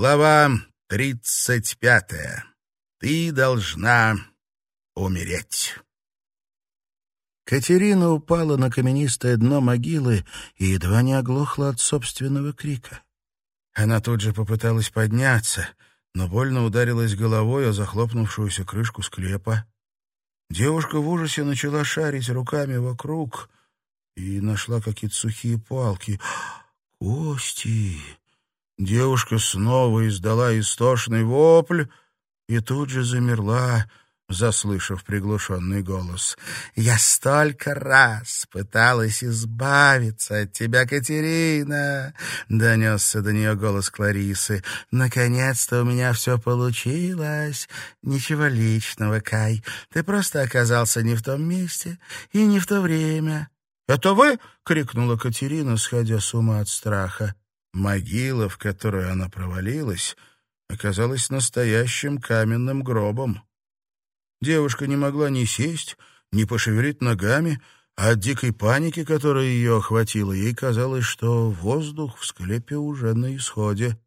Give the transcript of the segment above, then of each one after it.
Глава тридцать пятая. Ты должна умереть. Катерина упала на каменистое дно могилы и едва не оглохла от собственного крика. Она тут же попыталась подняться, но больно ударилась головой о захлопнувшуюся крышку склепа. Девушка в ужасе начала шарить руками вокруг и нашла какие-то сухие палки. «Кости!» Девушка снова издала истошный вопль и тут же замерла, заслышав приглушенный голос. «Я столько раз пыталась избавиться от тебя, Катерина!» — донесся до нее голос Кларисы. «Наконец-то у меня все получилось. Ничего личного, Кай. Ты просто оказался не в том месте и не в то время». «Это вы?» — крикнула Катерина, сходя с ума от страха. Могила, в которую она провалилась, оказалась настоящим каменным гробом. Девушка не могла ни сесть, ни пошевелить ногами, а от дикой паники, которая ее охватила, ей казалось, что воздух в склепе уже на исходе.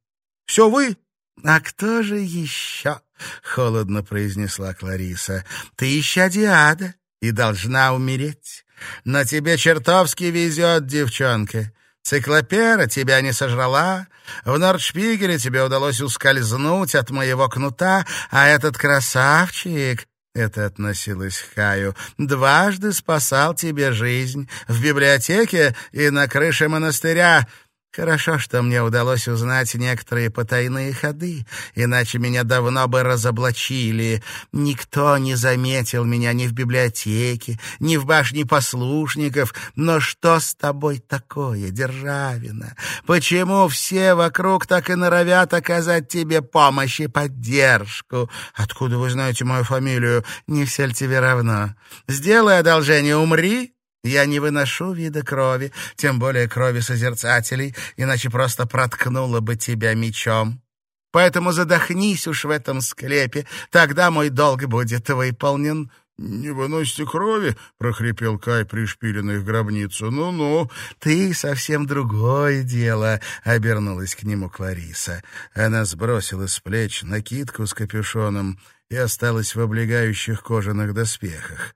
«Все вы?» «А кто же еще?» — холодно произнесла Клариса. «Ты ища Диада и должна умереть. Но тебе чертовски везет, девчонка. Циклопера тебя не сожрала, в Нордшпигеле тебе удалось ускользнуть от моего кнута, а этот красавчик...» Это относилось к Хаю. «Дважды спасал тебе жизнь в библиотеке и на крыше монастыря. Хорошо, что мне удалось узнать некоторые потайные ходы, иначе меня давно бы разоблачили. Никто не заметил меня ни в библиотеке, ни в башне послушников. Но что с тобой такое, Державина? Почему все вокруг так и норовят оказать тебе помощь и поддержку? Откуда вы знаете мою фамилию? Не все ли тебе равно? Сделай одолжение, умри, я не выношу вида крови, тем более крови созерцателей, иначе просто проткнула бы тебя мечом. Поэтому задохнись уж в этом склепе, тогда мой долг будет выполнен». «Не выносите крови?» — прохрипел Кай, пришпиленный в гробницу. «Ну-ну». «Ты совсем другое дело», — обернулась к нему Клариса. Она сбросила с плеч накидку с капюшоном и осталась в облегающих кожаных доспехах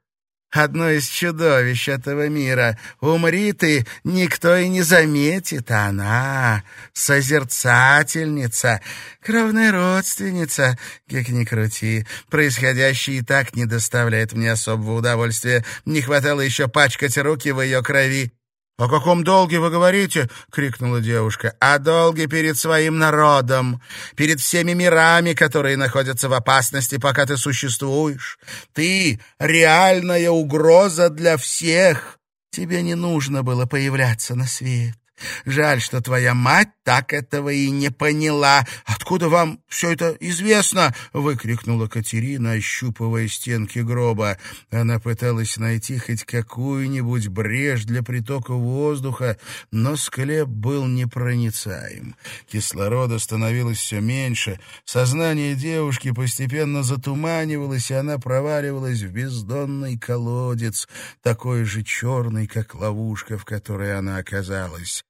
одно из чудовищ этого мира. Умри ты, никто и не заметит, она созерцательница, кровная родственница, как ни крути. Происходящее и так не доставляет мне особого удовольствия. Не хватало еще пачкать руки в ее крови. «О каком долге вы говорите?» — крикнула девушка. «О долге перед своим народом, перед всеми мирами, которые находятся в опасности, пока ты существуешь. Ты — реальная угроза для всех. Тебе не нужно было появляться на свет. Жаль, что твоя мать так этого и не поняла. Откуда вам все это известно?» — выкрикнула Катерина, ощупывая стенки гроба. Она пыталась найти хоть какую-нибудь брешь для притока воздуха, но склеп был непроницаем. Кислорода становилось все меньше, сознание девушки постепенно затуманивалось, и она проваливалась в бездонный колодец, такой же черный, как ловушка, в которой она оказалась.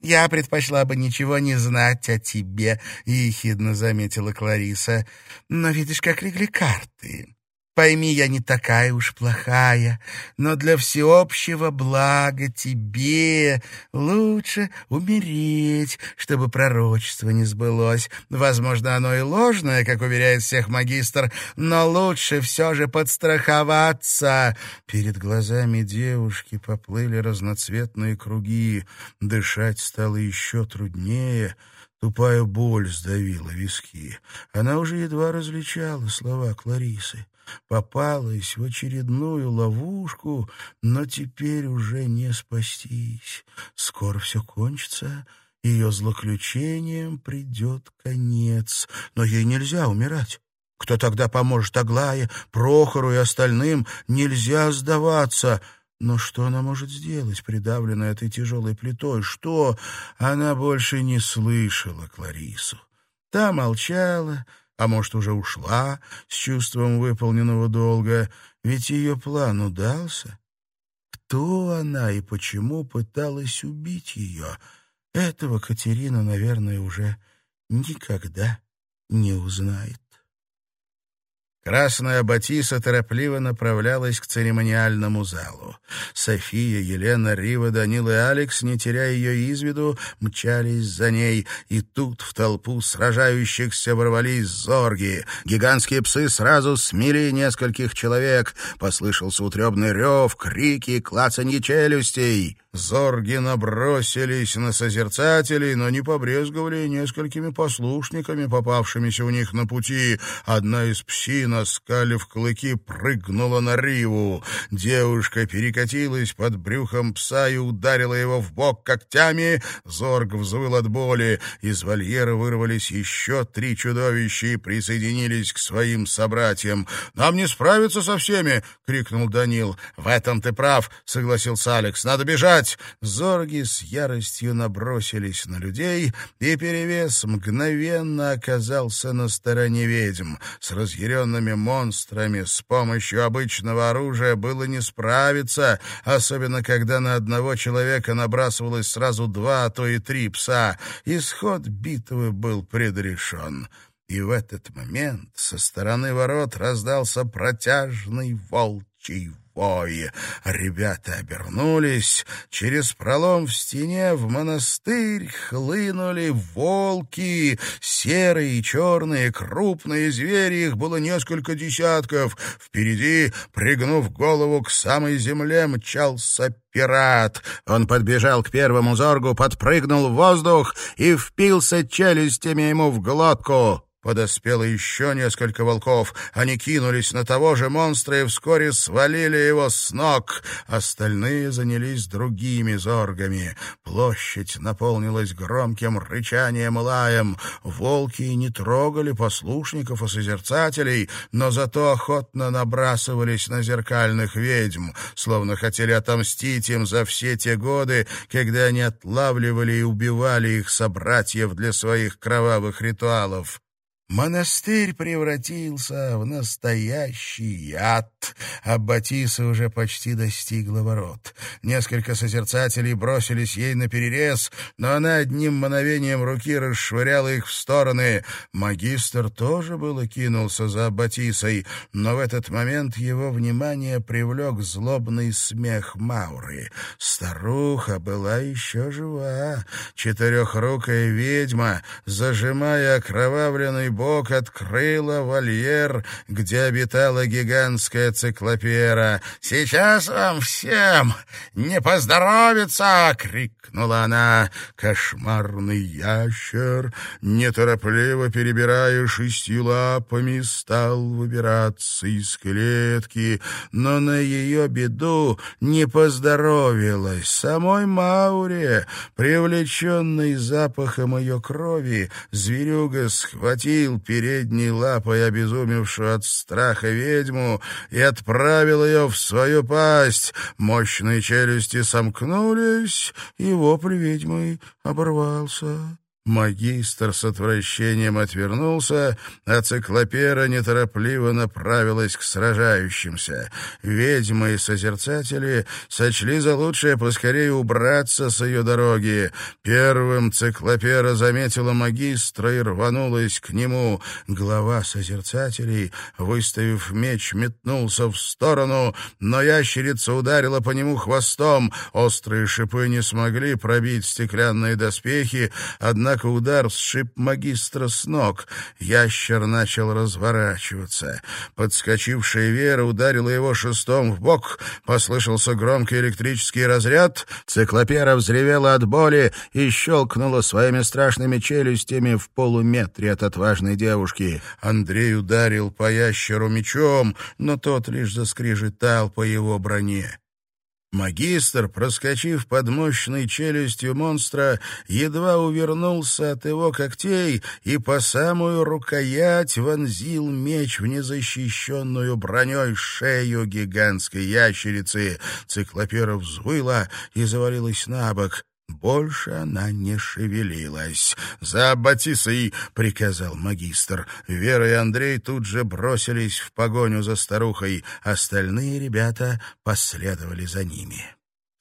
«Я предпочла бы ничего не знать о тебе», — ехидно заметила Клариса. «Но видишь, как легли карты. Пойми, я не такая уж плохая, но для всеобщего блага тебе лучше умереть, чтобы пророчество не сбылось. Возможно, оно и ложное, как уверяет всех магистр, но лучше все же подстраховаться. Перед глазами девушки поплыли разноцветные круги. Дышать стало еще труднее. Тупая боль сдавила виски. Она уже едва различала слова Кларисы попалась в очередную ловушку, но теперь уже не спастись. Скоро все кончится, ее злоключением придет конец. Но ей нельзя умирать. Кто тогда поможет Аглае, Прохору и остальным? Нельзя сдаваться. Но что она может сделать, придавленная этой тяжелой плитой? Что? Она больше не слышала Кларису. Та молчала, а может, уже ушла с чувством выполненного долга, ведь ее план удался. Кто она и почему пыталась убить ее? Этого Катерина, наверное, уже никогда не узнает. Красная Батиса торопливо направлялась к церемониальному залу. София, Елена, Рива, Данил и Алекс, не теряя ее из виду, мчались за ней, и тут в толпу сражающихся ворвались зорги. Гигантские псы сразу смели нескольких человек. Послышался утребный рев, крики, клацанье челюстей. Зорги набросились на созерцателей, но не побрезговали несколькими послушниками, попавшимися у них на пути. Одна из псин, оскалив клыки, прыгнула на Риву. Девушка перекатилась под брюхом пса и ударила его в бок когтями. Зорг взвыл от боли. Из вольера вырвались еще три чудовища и присоединились к своим собратьям. «Нам не справиться со всеми!» — крикнул Данил. «В этом ты прав!» — согласился Алекс. «Надо бежать!» Зорги с яростью набросились на людей, и перевес мгновенно оказался на стороне ведьм. С разъяренными монстрами с помощью обычного оружия было не справиться, особенно когда на одного человека набрасывалось сразу два, а то и три пса. Исход битвы был предрешен. И в этот момент со стороны ворот раздался протяжный волчий Ой, ребята обернулись. Через пролом в стене в монастырь хлынули волки. Серые и черные, крупные звери, их было несколько десятков. Впереди, пригнув голову к самой земле, мчался пират. Он подбежал к первому зоргу, подпрыгнул в воздух и впился челюстями ему в глотку. Подоспело еще несколько волков. Они кинулись на того же монстра и вскоре свалили его с ног. Остальные занялись другими зоргами. Площадь наполнилась громким рычанием и лаем. Волки не трогали послушников и созерцателей, но зато охотно набрасывались на зеркальных ведьм, словно хотели отомстить им за все те годы, когда они отлавливали и убивали их собратьев для своих кровавых ритуалов. Монастырь превратился в настоящий ад, а Батиса уже почти достигла ворот. Несколько созерцателей бросились ей на перерез, но она одним мановением руки расшвыряла их в стороны. Магистр тоже было кинулся за Батисой, но в этот момент его внимание привлек злобный смех Мауры. Старуха была еще жива. Четырехрукая ведьма, зажимая окровавленный бок открыла вольер, где обитала гигантская циклопера. «Сейчас вам всем не поздоровится!» — крикнула она. Кошмарный ящер, неторопливо перебирая шестью лапами, стал выбираться из клетки, но на ее беду не поздоровилась. Самой Мауре, привлеченной запахом ее крови, зверюга схватил схватил передней лапой обезумевшую от страха ведьму и отправил ее в свою пасть. Мощные челюсти сомкнулись, и вопль ведьмы оборвался. Магистр с отвращением отвернулся, а циклопера неторопливо направилась к сражающимся. Ведьмы и созерцатели сочли за лучшее поскорее убраться с ее дороги. Первым циклопера заметила магистра и рванулась к нему. Глава созерцателей, выставив меч, метнулся в сторону, но ящерица ударила по нему хвостом. Острые шипы не смогли пробить стеклянные доспехи, однако Однако удар сшиб магистра с ног. Ящер начал разворачиваться. Подскочившая Вера ударила его шестом в бок. Послышался громкий электрический разряд. Циклопера взревела от боли и щелкнула своими страшными челюстями в полуметре от отважной девушки. Андрей ударил по ящеру мечом, но тот лишь заскрежетал по его броне. Магистр, проскочив под мощной челюстью монстра, едва увернулся от его когтей и по самую рукоять вонзил меч в незащищенную броней шею гигантской ящерицы. Циклопера взвыла и завалилась на бок. Больше она не шевелилась. «За Батисой!» — приказал магистр. Вера и Андрей тут же бросились в погоню за старухой. Остальные ребята последовали за ними.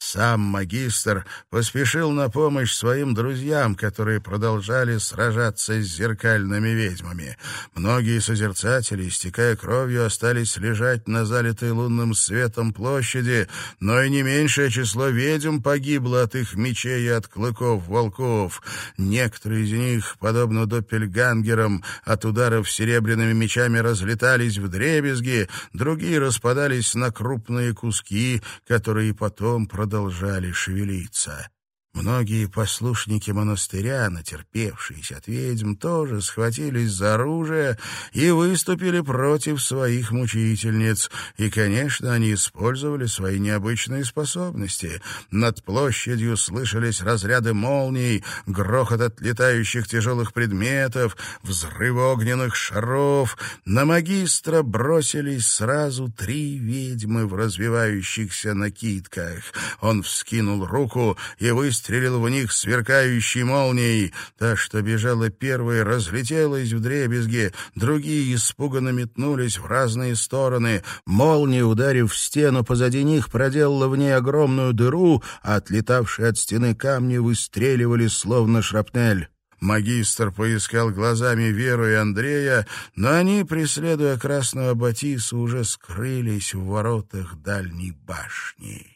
Сам магистр поспешил на помощь своим друзьям, которые продолжали сражаться с зеркальными ведьмами. Многие созерцатели, истекая кровью, остались лежать на залитой лунным светом площади, но и не меньшее число ведьм погибло от их мечей и от клыков волков. Некоторые из них, подобно доппельгангерам, от ударов серебряными мечами разлетались в дребезги, другие распадались на крупные куски, которые потом продолжали продолжали шевелиться. Многие послушники монастыря, натерпевшиеся от ведьм, тоже схватились за оружие и выступили против своих мучительниц. И, конечно, они использовали свои необычные способности. Над площадью слышались разряды молний, грохот от летающих тяжелых предметов, взрывы огненных шаров. На магистра бросились сразу три ведьмы в развивающихся накидках. Он вскинул руку и выстрелил выстрелил в них сверкающей молнией. Та, что бежала первой, разлетелась в дребезги, другие испуганно метнулись в разные стороны. Молния, ударив в стену позади них, проделала в ней огромную дыру, а отлетавшие от стены камни выстреливали, словно шрапнель. Магистр поискал глазами Веру и Андрея, но они, преследуя красного Батиса, уже скрылись в воротах дальней башни.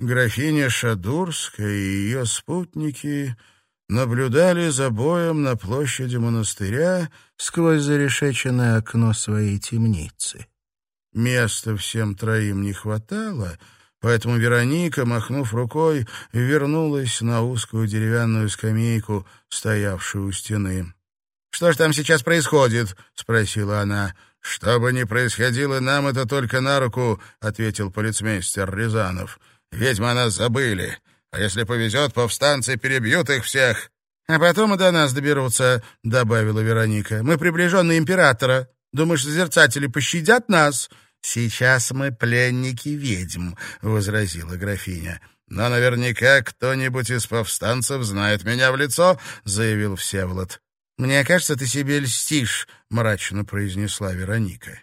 Графиня Шадурская и ее спутники наблюдали за боем на площади монастыря сквозь зарешеченное окно своей темницы. Места всем троим не хватало, поэтому Вероника, махнув рукой, вернулась на узкую деревянную скамейку, стоявшую у стены. «Что ж там сейчас происходит?» — спросила она. «Что бы ни происходило, нам это только на руку», — ответил полицмейстер Рязанов. Ведьмы нас забыли. А если повезет, повстанцы перебьют их всех. А потом и до нас доберутся, — добавила Вероника. Мы приближенные императора. Думаешь, созерцатели пощадят нас? Сейчас мы пленники ведьм, — возразила графиня. «Но наверняка кто-нибудь из повстанцев знает меня в лицо», — заявил Всеволод. «Мне кажется, ты себе льстишь», — мрачно произнесла Вероника.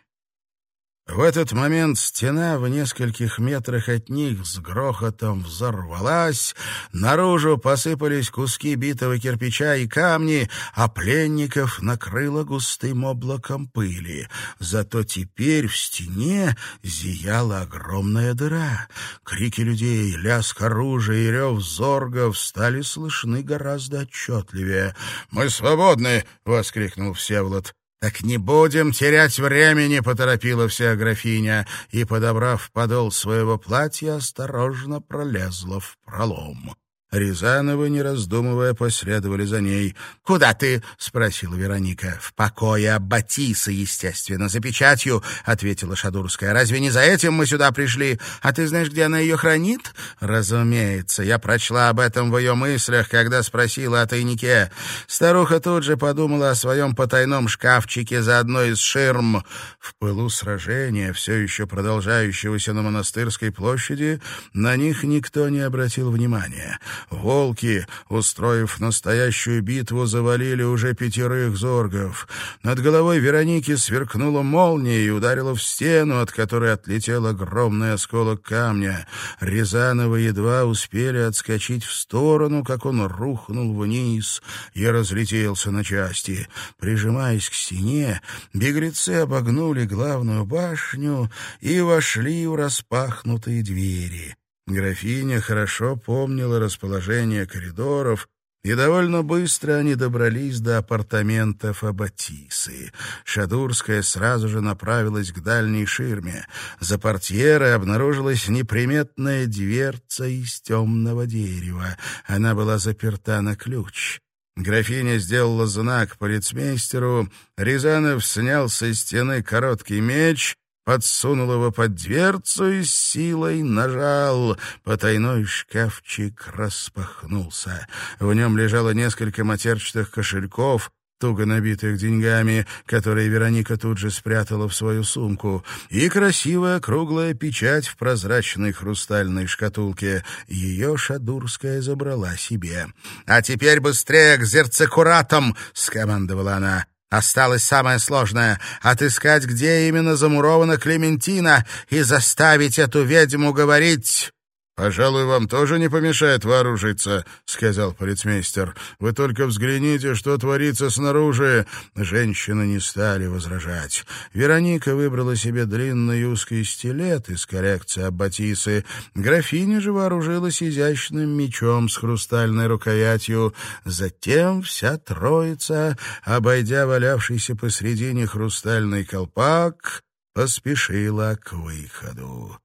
В этот момент стена в нескольких метрах от них с грохотом взорвалась, наружу посыпались куски битого кирпича и камни, а пленников накрыло густым облаком пыли. Зато теперь в стене зияла огромная дыра. Крики людей, лязг оружия и рев зоргов стали слышны гораздо отчетливее. «Мы свободны!» — воскликнул Всеволод. «Так не будем терять времени», — поторопила вся графиня, и, подобрав подол своего платья, осторожно пролезла в пролом. Рязановы, не раздумывая, последовали за ней. «Куда ты?» — спросила Вероника. «В покое Аббатиса, естественно, за печатью», — ответила Шадурская. «Разве не за этим мы сюда пришли? А ты знаешь, где она ее хранит?» «Разумеется. Я прочла об этом в ее мыслях, когда спросила о тайнике. Старуха тут же подумала о своем потайном шкафчике за одной из ширм. В пылу сражения, все еще продолжающегося на монастырской площади, на них никто не обратил внимания». Волки, устроив настоящую битву, завалили уже пятерых зоргов. Над головой Вероники сверкнула молния и ударила в стену, от которой отлетел огромный осколок камня. Рязановы едва успели отскочить в сторону, как он рухнул вниз и разлетелся на части. Прижимаясь к стене, беглецы обогнули главную башню и вошли в распахнутые двери. Графиня хорошо помнила расположение коридоров, и довольно быстро они добрались до апартаментов Аббатисы. Шадурская сразу же направилась к дальней ширме. За портьерой обнаружилась неприметная дверца из темного дерева. Она была заперта на ключ. Графиня сделала знак полицмейстеру, Рязанов снял со стены короткий меч подсунул его под дверцу и силой нажал. Потайной шкафчик распахнулся. В нем лежало несколько матерчатых кошельков, туго набитых деньгами, которые Вероника тут же спрятала в свою сумку, и красивая круглая печать в прозрачной хрустальной шкатулке. Ее Шадурская забрала себе. «А теперь быстрее к зерцекуратам!» — скомандовала она. Осталось самое сложное — отыскать, где именно замурована Клементина, и заставить эту ведьму говорить. «Пожалуй, вам тоже не помешает вооружиться», — сказал полицмейстер. «Вы только взгляните, что творится снаружи». Женщины не стали возражать. Вероника выбрала себе длинный узкий стилет из коллекции Аббатисы. Графиня же вооружилась изящным мечом с хрустальной рукоятью. Затем вся троица, обойдя валявшийся посредине хрустальный колпак, поспешила к выходу.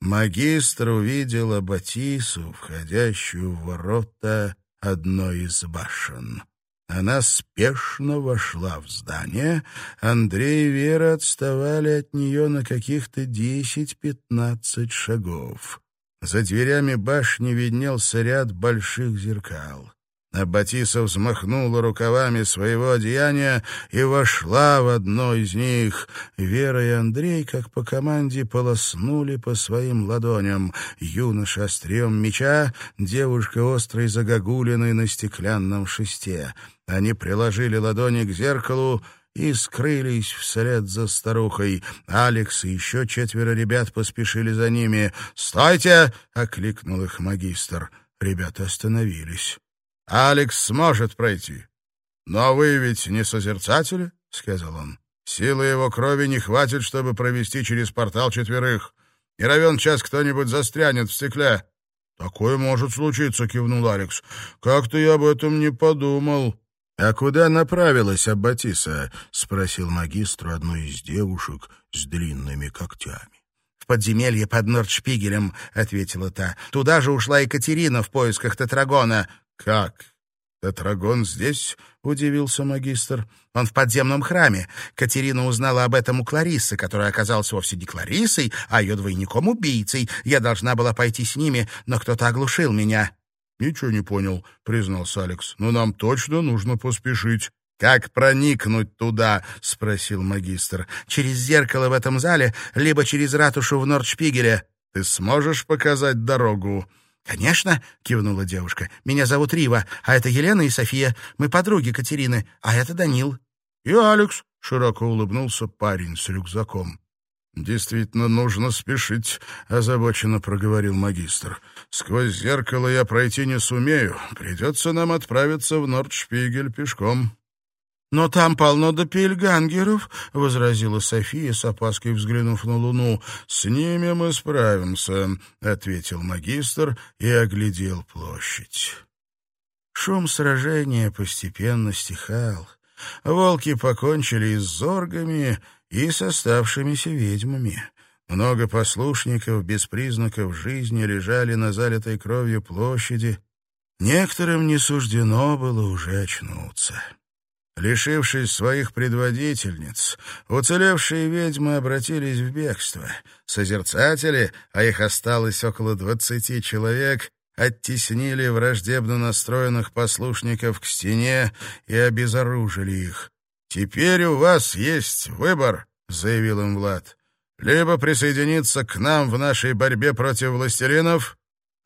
Магистр увидела Батису, входящую в ворота одной из башен. Она спешно вошла в здание. Андрей и Вера отставали от нее на каких-то десять-пятнадцать шагов. За дверями башни виднелся ряд больших зеркал. Аббатиса взмахнула рукавами своего одеяния и вошла в одно из них. Вера и Андрей, как по команде, полоснули по своим ладоням. Юноша острием меча, девушка острой загогулиной на стеклянном шесте. Они приложили ладони к зеркалу, и скрылись вслед за старухой. Алекс и еще четверо ребят поспешили за ними. «Стойте!» — окликнул их магистр. Ребята остановились. Алекс сможет пройти. Но вы ведь не созерцатели, — сказал он. Силы его крови не хватит, чтобы провести через портал четверых. И равен час кто-нибудь застрянет в стекле. «Такое может случиться», — кивнул Алекс. «Как-то я об этом не подумал». «А куда направилась Аббатиса?» — спросил магистру одной из девушек с длинными когтями. «В подземелье под Нордшпигелем», — ответила та. «Туда же ушла Екатерина в поисках Тетрагона. «Как? Тетрагон здесь?» — удивился магистр. «Он в подземном храме. Катерина узнала об этом у Кларисы, которая оказалась вовсе не Кларисой, а ее двойником-убийцей. Я должна была пойти с ними, но кто-то оглушил меня». «Ничего не понял», — признался Алекс. «Но нам точно нужно поспешить». «Как проникнуть туда?» — спросил магистр. «Через зеркало в этом зале, либо через ратушу в Нордшпигеле». «Ты сможешь показать дорогу?» «Конечно», — кивнула девушка. «Меня зовут Рива, а это Елена и София. Мы подруги Катерины, а это Данил». «И Алекс», — широко улыбнулся парень с рюкзаком. «Действительно, нужно спешить», — озабоченно проговорил магистр. «Сквозь зеркало я пройти не сумею. Придется нам отправиться в Нордшпигель пешком». «Но там полно допельгангеров», — возразила София, с опаской взглянув на луну. «С ними мы справимся», — ответил магистр и оглядел площадь. Шум сражения постепенно стихал. Волки покончили с зоргами, и с оставшимися ведьмами. Много послушников без признаков жизни лежали на залитой кровью площади. Некоторым не суждено было уже очнуться. Лишившись своих предводительниц, уцелевшие ведьмы обратились в бегство. Созерцатели, а их осталось около двадцати человек, оттеснили враждебно настроенных послушников к стене и обезоружили их. «Теперь у вас есть выбор», — заявил им Влад. «Либо присоединиться к нам в нашей борьбе против властелинов,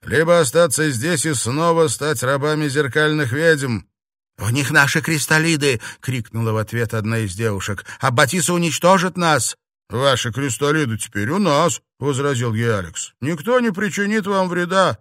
либо остаться здесь и снова стать рабами зеркальных ведьм». «В них наши кристаллиды!» — крикнула в ответ одна из девушек. «А Батиса уничтожит нас!» «Ваши кристаллиды теперь у нас!» — возразил ей Алекс. «Никто не причинит вам вреда!»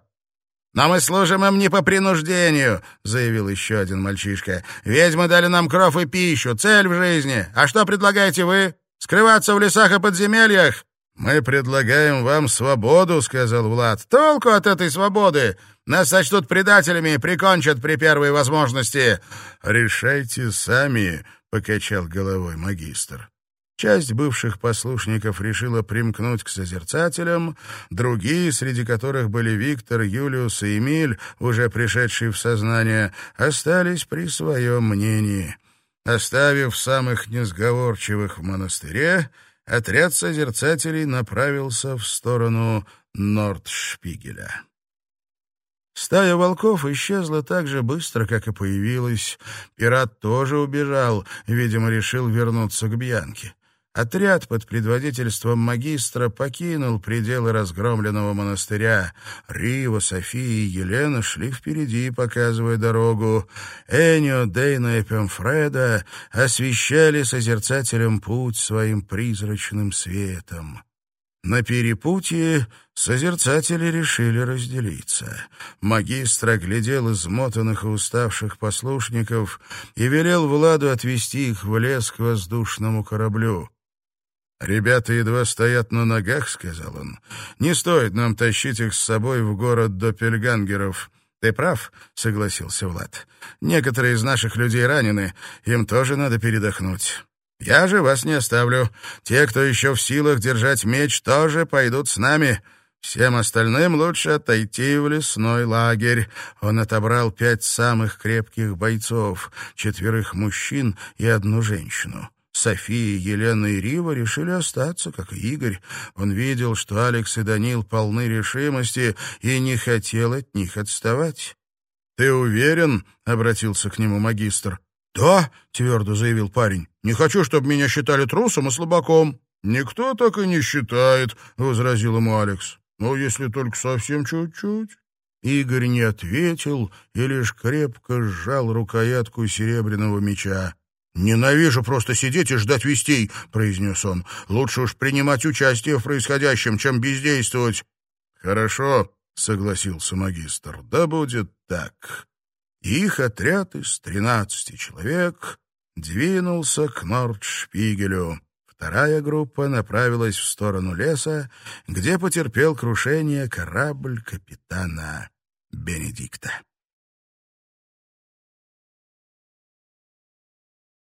«Но мы служим им не по принуждению», — заявил еще один мальчишка. «Ведьмы дали нам кров и пищу, цель в жизни. А что предлагаете вы? Скрываться в лесах и подземельях?» «Мы предлагаем вам свободу», — сказал Влад. «Толку от этой свободы! Нас сочтут предателями и прикончат при первой возможности». «Решайте сами», — покачал головой магистр. Часть бывших послушников решила примкнуть к созерцателям, другие, среди которых были Виктор, Юлиус и Эмиль, уже пришедшие в сознание, остались при своем мнении. Оставив самых несговорчивых в монастыре, отряд созерцателей направился в сторону Нордшпигеля. Стая волков исчезла так же быстро, как и появилась. Пират тоже убежал, видимо, решил вернуться к Бьянке. Отряд под предводительством магистра покинул пределы разгромленного монастыря. Рива, София и Елена шли впереди, показывая дорогу. Энио, Дейна и Пемфреда освещали созерцателям путь своим призрачным светом. На перепутье созерцатели решили разделиться. Магистр оглядел измотанных и уставших послушников и велел Владу отвести их в лес к воздушному кораблю. «Ребята едва стоят на ногах», — сказал он. «Не стоит нам тащить их с собой в город Доппельгангеров». «Ты прав», — согласился Влад. «Некоторые из наших людей ранены, им тоже надо передохнуть». Я же вас не оставлю. Те, кто еще в силах держать меч, тоже пойдут с нами. Всем остальным лучше отойти в лесной лагерь. Он отобрал пять самых крепких бойцов, четверых мужчин и одну женщину. София, Елена и Рива решили остаться, как и Игорь. Он видел, что Алекс и Данил полны решимости и не хотел от них отставать. «Ты уверен?» — обратился к нему магистр. «Да», — твердо заявил парень, — «не хочу, чтобы меня считали трусом и слабаком». «Никто так и не считает», — возразил ему Алекс. «Ну, если только совсем чуть-чуть». Игорь не ответил и лишь крепко сжал рукоятку серебряного меча. «Ненавижу просто сидеть и ждать вестей», — произнес он. «Лучше уж принимать участие в происходящем, чем бездействовать». «Хорошо», — согласился магистр. «Да будет так». Их отряд из тринадцати человек двинулся к Нордшпигелю. Вторая группа направилась в сторону леса, где потерпел крушение корабль капитана Бенедикта.